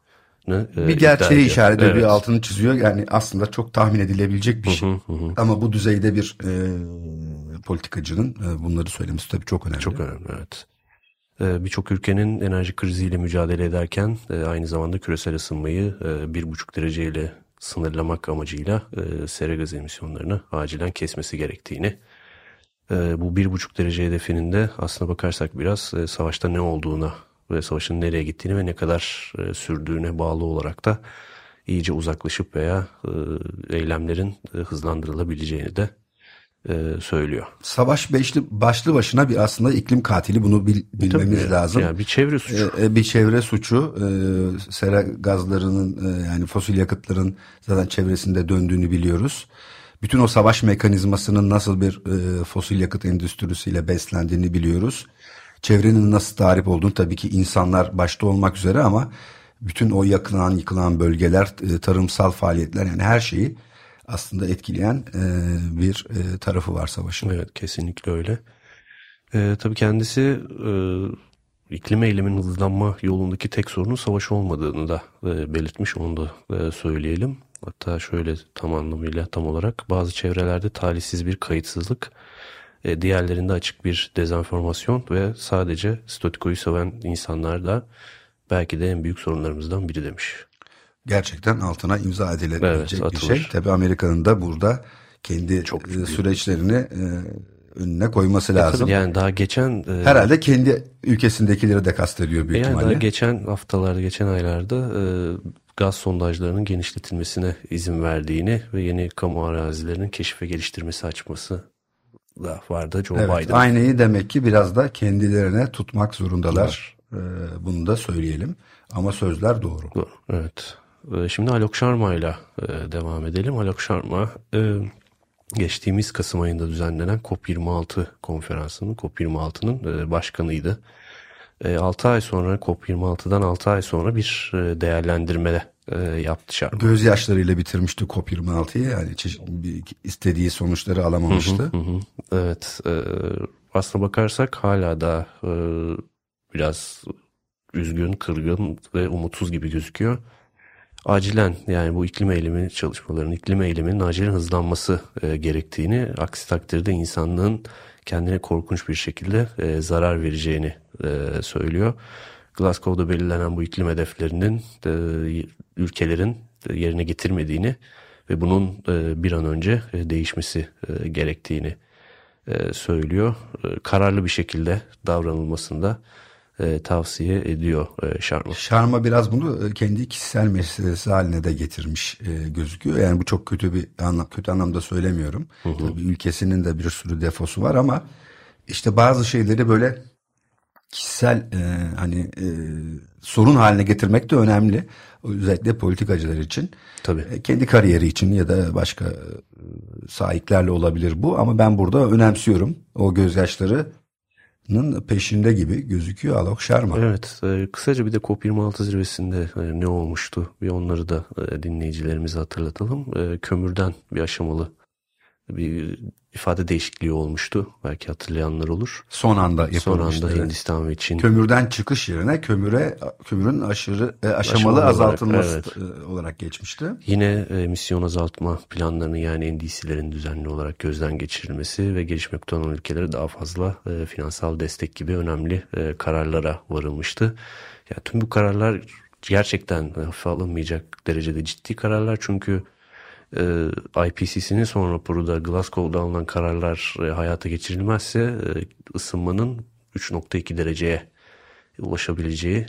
Speaker 3: e,
Speaker 2: Bir gerçeği işaret ediyor, bir
Speaker 3: Evet.
Speaker 2: altını çiziyor. Yani aslında çok tahmin edilebilecek bir şey. Ama bu düzeyde bir e, politikacının e, bunları söylemesi tabii çok önemli.
Speaker 3: Çok önemli evet. Ee, Birçok ülkenin enerji kriziyle mücadele ederken e, aynı zamanda küresel ısınmayı e, bir buçuk dereceyle sınırlamak amacıyla e, sera gazı emisyonlarını acilen kesmesi gerektiğini e, bu bir buçuk derece hedefinin de aslına bakarsak biraz e, savaşta ne olduğuna ve savaşın nereye gittiğini ve ne kadar e, sürdüğüne bağlı olarak da iyice uzaklaşıp veya e, eylemlerin e, hızlandırılabileceğini de e, söylüyor.
Speaker 2: Savaş beşli, başlı başına bir aslında iklim katili bunu bil- bilmemiz
Speaker 3: Tabii,
Speaker 2: lazım.
Speaker 3: Yani bir çevre suçu.
Speaker 2: E, e, bir çevre suçu e, sera gazlarının e, yani fosil yakıtların zaten çevresinde döndüğünü biliyoruz. Bütün o savaş mekanizmasının nasıl bir e, fosil yakıt endüstrisiyle beslendiğini biliyoruz. Çevrenin nasıl tarif olduğunu tabii ki insanlar başta olmak üzere ama bütün o yakılan yıkılan bölgeler, e, tarımsal faaliyetler yani her şeyi aslında etkileyen e, bir e, tarafı var savaşın.
Speaker 3: Evet kesinlikle öyle. Ee, tabii kendisi e, iklim eyleminin hızlanma yolundaki tek sorunun savaş olmadığını da e, belirtmiş. Onu da e, söyleyelim. Hatta şöyle tam anlamıyla tam olarak bazı çevrelerde talihsiz bir kayıtsızlık, e, diğerlerinde açık bir dezenformasyon ve sadece statikoyu seven insanlar da belki de en büyük sorunlarımızdan biri demiş.
Speaker 2: Gerçekten altına imza edilebilecek
Speaker 3: Evet,
Speaker 2: bir şey. Tabii Amerika'nın da burada kendi
Speaker 3: Çok
Speaker 2: e, süreçlerini e, önüne koyması lazım.
Speaker 3: Tabii yani daha geçen e,
Speaker 2: Herhalde kendi ülkesindekileri de kastediyor büyük
Speaker 3: yani daha
Speaker 2: ihtimalle.
Speaker 3: geçen haftalarda, geçen aylarda e, gaz sondajlarının genişletilmesine izin verdiğini ve yeni kamu arazilerinin keşif ve geliştirmesi açması da vardı Joe
Speaker 2: Evet,
Speaker 3: Biden.
Speaker 2: aynayı demek ki biraz da kendilerine tutmak zorundalar. Ee, bunu da söyleyelim. Ama sözler. Doğru,
Speaker 3: Evet. Ee, Şimdi Alok Sharma ile e, devam edelim. Alok Sharma e, geçtiğimiz Kasım ayında düzenlenen COP26 konferansının COP26'nın e, başkanıydı. 6 ay sonra COP26'dan 6 ay sonra bir e, değerlendirme e, yaptı Sharma.
Speaker 2: Gözyaşlarıyla bitirmişti COP26'yı. Yani istediği sonuçları alamamıştı.
Speaker 3: Hı hı. Evet. E, aslına bakarsak hala da biraz üzgün, kırgın ve umutsuz gibi gözüküyor. Acilen yani bu iklim eylemi çalışmalarının, iklim eyleminin acilen hızlanması e, gerektiğini, aksi takdirde insanlığın kendine korkunç bir şekilde e, zarar vereceğini e, söylüyor. Glasgow'da belirlenen bu iklim hedeflerinin e, ülkelerin e, yerine getirmediğini ve bunun e, bir an önce e, değişmesi e, gerektiğini e, söylüyor. E, kararlı bir şekilde davranılmasında e, tavsiye ediyor e, Sharma.
Speaker 2: Sharma biraz bunu e, kendi kişisel meselesi haline de getirmiş e, gözüküyor. Yani bu çok kötü bir anlam, kötü anlamda söylemiyorum. Tabii ülkesinin de bir sürü defosu var ama işte bazı şeyleri böyle kişisel e, hani e, sorun haline getirmek de önemli. Özellikle politikacılar için.
Speaker 3: Tabii.
Speaker 2: E, kendi kariyeri için ya da başka e, sahiplerle olabilir bu ama ben burada önemsiyorum. O gözyaşlarının peşinde gibi gözüküyor Alok Sharma.
Speaker 3: Evet, e, kısaca bir de COP26 zirvesinde e, ne olmuştu? Bir onları da e, dinleyicilerimize hatırlatalım. E, kömürden bir aşamalı bir ifade değişikliği olmuştu. Belki hatırlayanlar olur.
Speaker 2: Son anda
Speaker 3: Son
Speaker 2: yapılmıştı.
Speaker 3: anda
Speaker 2: evet.
Speaker 3: Hindistan ve Çin
Speaker 2: Kömürden çıkış yerine kömüre kömürün aşırı e, aşamalı,
Speaker 3: Aşamalı olarak,
Speaker 2: azaltılması
Speaker 3: evet.
Speaker 2: e, olarak geçmişti.
Speaker 3: Yine emisyon azaltma planlarının yani NDC'lerin düzenli olarak gözden geçirilmesi ve gelişmekte olan ülkelere daha fazla e, finansal destek gibi önemli e, kararlara varılmıştı. Ya tüm bu kararlar gerçekten hafife alınmayacak derecede ciddi kararlar çünkü IPCC'nin son raporu da Glasgow'da alınan kararlar e, hayata geçirilmezse e, ısınmanın 3.2 dereceye ulaşabileceği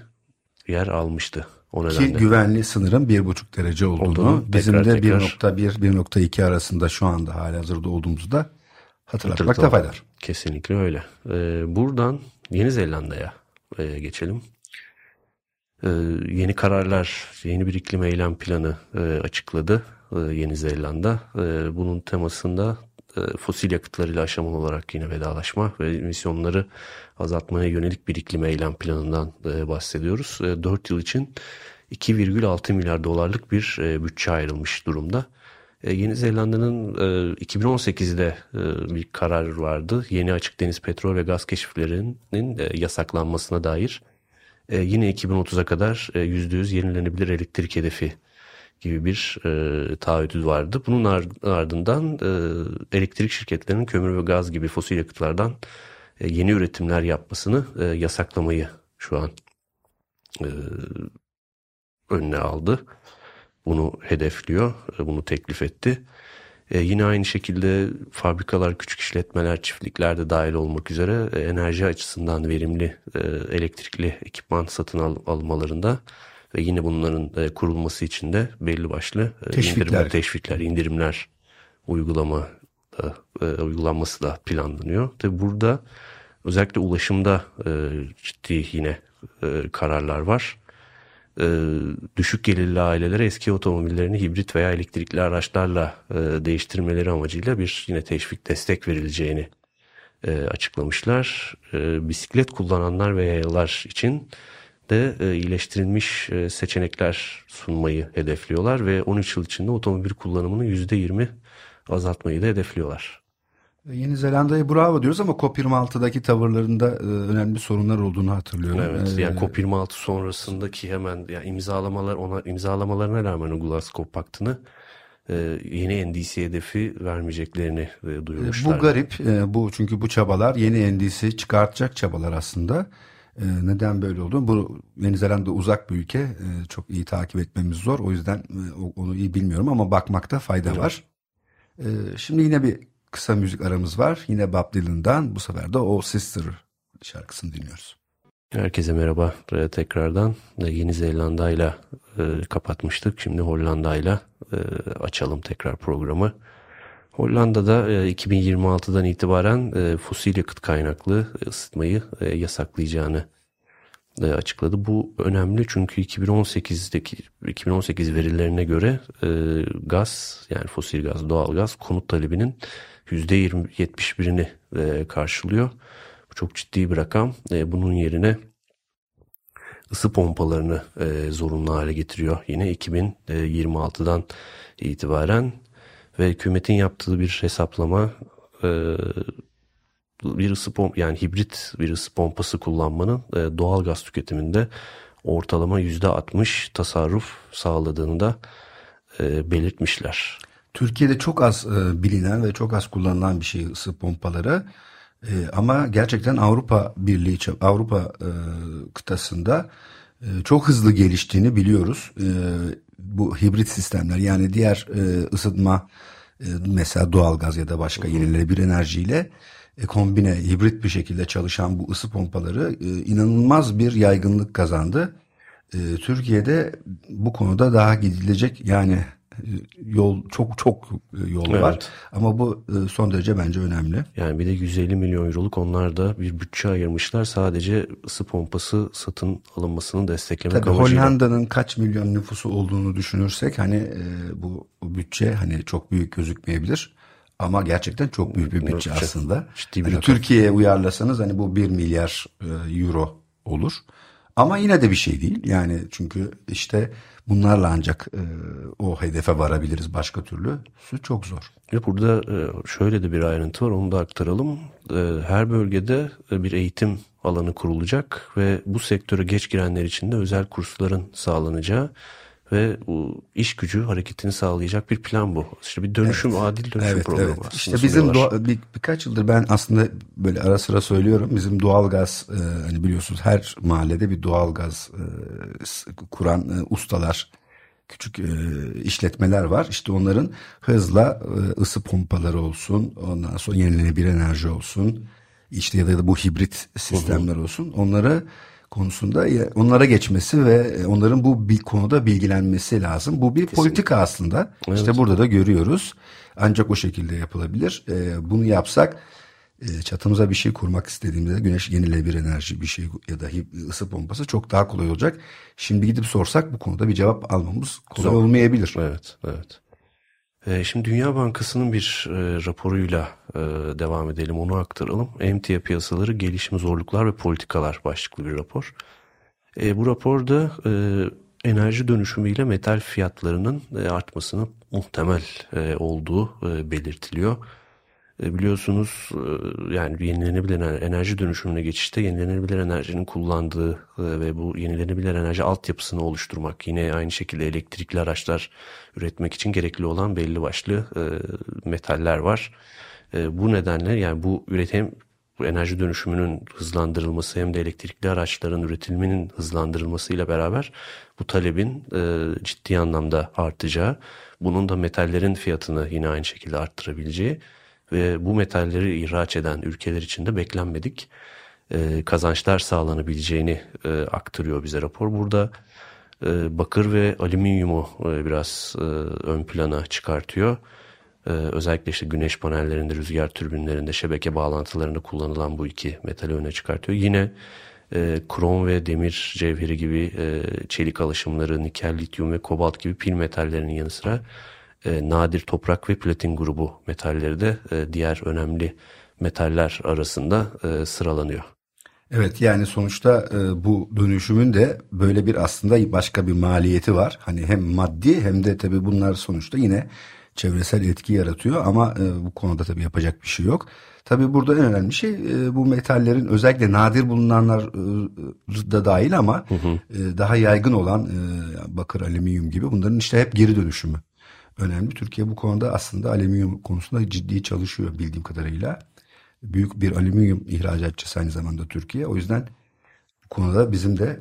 Speaker 3: yer almıştı. O
Speaker 2: Ki güvenli sınırın 1,5 derece olduğunu,
Speaker 3: Olduğunu
Speaker 2: bizim
Speaker 3: tekrar
Speaker 2: de
Speaker 3: tekrar-
Speaker 2: 1.1 1.2 arasında şu anda hali hazırda olduğumuzda hatırlatmakta
Speaker 3: Hatırlatalım.
Speaker 2: fayda var.
Speaker 3: Kesinlikle öyle. Ee, buradan Yeni Zelanda'ya e, geçelim. Ee, yeni kararlar, yeni bir iklim eylem planı e, açıkladı e, Yeni Zelanda. E, bunun temasında e, fosil yakıtlarıyla aşamalı olarak yine vedalaşma ve emisyonları azaltmaya yönelik bir iklim eylem planından e, bahsediyoruz. E, 4 yıl için 2,6 milyar dolarlık bir e, bütçe ayrılmış durumda. E, Yeni Zelanda'nın e, 2018'de e, bir karar vardı. Yeni açık deniz petrol ve gaz keşiflerinin e, yasaklanmasına dair. E, yine 2030'a kadar e, %100 yenilenebilir elektrik hedefi gibi bir e, taahhüdü vardı. Bunun ar- ardından e, elektrik şirketlerinin kömür ve gaz gibi fosil yakıtlardan e, yeni üretimler yapmasını e, yasaklamayı şu an e, önüne aldı. Bunu hedefliyor, e, bunu teklif etti. E, yine aynı şekilde fabrikalar, küçük işletmeler, çiftlikler de dahil olmak üzere e, enerji açısından verimli e, elektrikli ekipman satın al- almalarında ve yine bunların e, kurulması için de belli başlı e,
Speaker 2: Teşvikler.
Speaker 3: indirimler, teşvikler, indirimler uygulama da, e, uygulanması da planlanıyor. Tabi burada özellikle ulaşımda e, ciddi yine e, kararlar var. E, düşük gelirli ailelere eski otomobillerini hibrit veya elektrikli araçlarla e, değiştirmeleri amacıyla bir yine teşvik destek verileceğini e, açıklamışlar. E, bisiklet kullananlar ve yayalar için de e, iyileştirilmiş e, seçenekler sunmayı hedefliyorlar ve 13 yıl içinde otomobil kullanımını %20 azaltmayı da hedefliyorlar.
Speaker 2: Yeni Zelanda'ya bravo diyoruz ama COP26'daki tavırlarında e, önemli sorunlar olduğunu hatırlıyorum.
Speaker 3: Evet
Speaker 2: E,
Speaker 3: yani COP26 sonrasındaki hemen yani imzalamalar ona imzalamalarına rağmen o Glasgow Paktı'nı yeni NDC hedefi vermeyeceklerini duyurmuşlar.
Speaker 2: Bu garip. Bu çünkü bu çabalar yeni NDC çıkartacak çabalar aslında. E, neden böyle oldu? Bu Yeni Zelanda uzak bir ülke. E, çok iyi takip etmemiz zor. O yüzden e, onu iyi bilmiyorum ama bakmakta fayda var. Ee, şimdi yine bir kısa müzik aramız var. Yine Bob Dylan'dan bu sefer de O Sister şarkısını dinliyoruz.
Speaker 3: Herkese merhaba ee, tekrardan. Ee, Yeni Zelanda ile kapatmıştık. Şimdi Hollanda ile açalım tekrar programı. Hollanda'da 2026'dan e, itibaren e, fosil yakıt kaynaklı ısıtmayı e, yasaklayacağını açıkladı. Bu önemli çünkü 2018'deki 2018 verilerine göre gaz yani fosil gaz, doğal gaz konut talebinin %71'ini karşılıyor. Bu çok ciddi bir rakam. Bunun yerine ısı pompalarını zorunlu hale getiriyor. Yine 2026'dan itibaren ve hükümetin yaptığı bir hesaplama e, bir ısı pomp yani hibrit bir ısı pompası kullanmanın e, doğal gaz tüketiminde ortalama yüzde 60 tasarruf sağladığını da e, belirtmişler.
Speaker 2: Türkiye'de çok az e, bilinen ve çok az kullanılan bir şey ısı pompaları. E, ama gerçekten Avrupa Birliği Avrupa e, kıtasında e, çok hızlı geliştiğini biliyoruz. E, bu hibrit sistemler yani diğer e, ısıtma e, mesela doğalgaz ya da başka yenilenebilir enerjiyle e, kombine hibrit bir şekilde çalışan bu ısı pompaları e, inanılmaz bir yaygınlık kazandı. E, Türkiye'de bu konuda daha gidilecek yani yol çok çok yol evet. var ama bu e, son derece bence önemli.
Speaker 3: Yani bir de 150 milyon euroluk onlar da bir bütçe ayırmışlar sadece ısı pompası satın alınmasını desteklemek
Speaker 2: Tabii amacıyla. Hollanda'nın kaç milyon nüfusu olduğunu düşünürsek hani e, bu, bütçe hani çok büyük gözükmeyebilir. Ama gerçekten çok büyük bir bütçe, bütçe. aslında. Ciddi bir hani Türkiye'ye uyarlasanız hani bu 1 milyar e, euro olur. Ama yine de bir şey değil. Yani çünkü işte bunlarla ancak e, o hedefe varabiliriz. Başka türlü çok zor.
Speaker 3: Ve burada e, şöyle de bir ayrıntı var. Onu da aktaralım. E, her bölgede e, bir eğitim alanı kurulacak ve bu sektöre geç girenler için de özel kursların sağlanacağı ve bu iş gücü hareketini sağlayacak bir plan bu. İşte bir dönüşüm, evet. adil dönüşüm evet, programı evet.
Speaker 2: İşte bizim doğa, bir, birkaç yıldır ben aslında böyle ara sıra söylüyorum. Bizim doğalgaz e, hani biliyorsunuz her mahallede bir doğalgaz e, kuran e, ustalar küçük e, işletmeler var. İşte onların hızla e, ısı pompaları olsun, ondan sonra yenilenebilir enerji olsun, işte ya da bu hibrit sistemler olsun. Onları konusunda onlara geçmesi ve e, onların bu bir konuda bilgilenmesi lazım. Bu bir Kesinlikle. politika aslında. Evet. İşte burada da görüyoruz. Ancak o şekilde yapılabilir. E, bunu yapsak e, çatımıza bir şey kurmak istediğimizde güneş yenilenebilir enerji bir şey ya da ısı pompası çok daha kolay olacak. Şimdi gidip sorsak bu konuda bir cevap almamız kolay Zor. olmayabilir.
Speaker 3: Evet, evet. Ee, şimdi Dünya Bankası'nın bir e, raporuyla e, devam edelim, onu aktaralım. Emtia piyasaları, gelişim, zorluklar ve politikalar başlıklı bir rapor. E, bu raporda enerji dönüşümüyle metal fiyatlarının artmasının muhtemel olduğu belirtiliyor. E, biliyorsunuz e, yani yenilenebilir enerji dönüşümüne geçişte yenilenebilir enerjinin kullandığı e, ve bu yenilenebilir enerji altyapısını oluşturmak yine aynı şekilde elektrikli araçlar üretmek için gerekli olan belli başlı metaller var. Bu nedenle yani bu üretim bu enerji dönüşümünün hızlandırılması hem de elektrikli araçların üretilmenin hızlandırılmasıyla beraber bu talebin ciddi anlamda artacağı, bunun da metallerin fiyatını yine aynı şekilde arttırabileceği ve bu metalleri ihraç eden ülkeler için de beklenmedik e, kazançlar sağlanabileceğini e, aktarıyor bize rapor. Burada e, bakır ve alüminyumu e, biraz e, ön plana çıkartıyor. E, özellikle işte güneş panellerinde, rüzgar türbinlerinde, şebeke bağlantılarında kullanılan bu iki metali öne çıkartıyor. Yine e, krom ve demir cevheri gibi e, çelik alışımları, nikel, lityum ve kobalt gibi pil metallerinin yanı sıra e, nadir toprak ve platin grubu metalleri de e, diğer önemli metaller arasında e, sıralanıyor.
Speaker 2: Evet yani sonuçta e, bu dönüşümün de böyle bir aslında başka bir maliyeti var. Hani hem maddi hem de tabii bunlar sonuçta yine çevresel etki yaratıyor ama e, bu konuda tabii yapacak bir şey yok. Tabii burada en önemli şey e, bu metallerin özellikle nadir bulunanlar e, da dahil ama hı hı. E, daha yaygın olan e, bakır, alüminyum gibi bunların işte hep geri dönüşümü önemli. Türkiye bu konuda aslında alüminyum konusunda ciddi çalışıyor bildiğim kadarıyla. Büyük bir alüminyum ihracatçısı aynı zamanda Türkiye. O yüzden bu konuda bizim de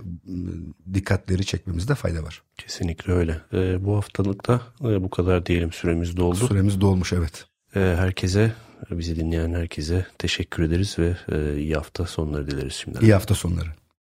Speaker 2: dikkatleri çekmemizde fayda var.
Speaker 3: Kesinlikle öyle. E, bu haftalıkta e, bu kadar diyelim süremiz doldu.
Speaker 2: Süremiz dolmuş evet.
Speaker 3: E, herkese, bizi dinleyen herkese teşekkür ederiz ve e, iyi hafta sonları dileriz şimdiden.
Speaker 2: İyi hafta sonları.